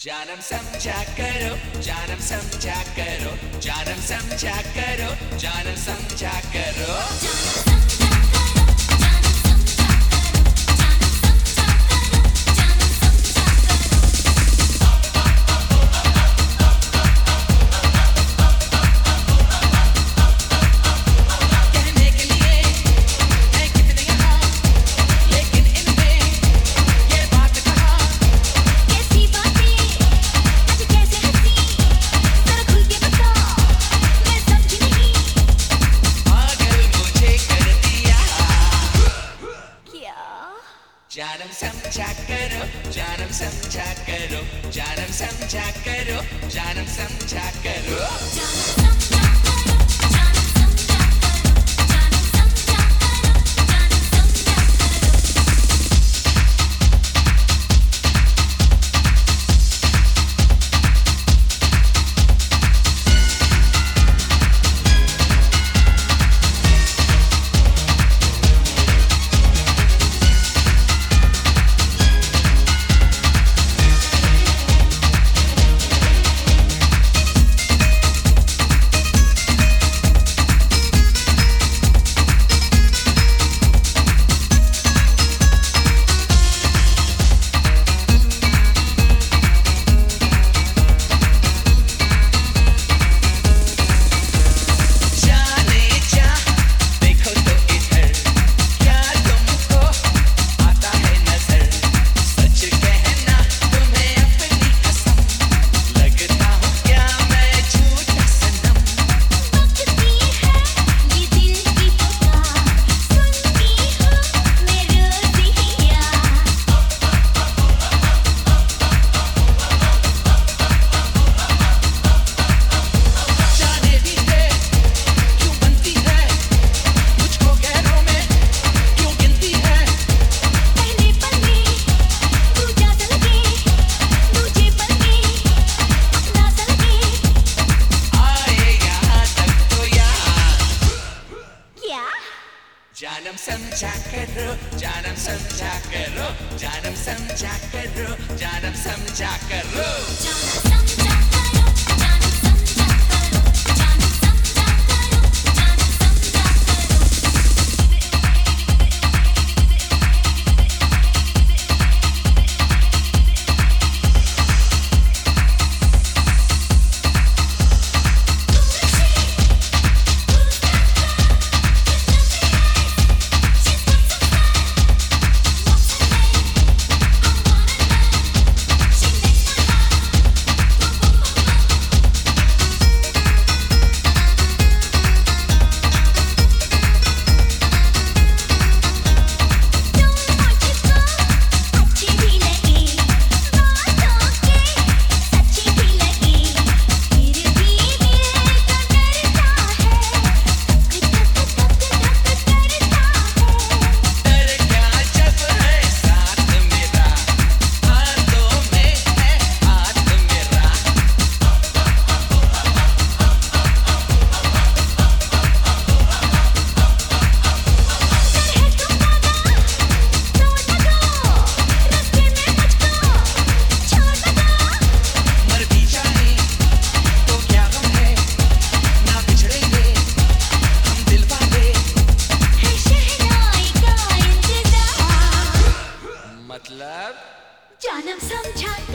जानम समझा करो जानम समझा करो जानम समझा करो जानम समझा करो। जानम జానం సంచా కరో జానం సంచా కరో జానం సంచా కరో జానం సంచా కరో జానం సంచా समझा करो जानम समझा करो जानम समझा करो जानम समझा करो जानम Anam samjhan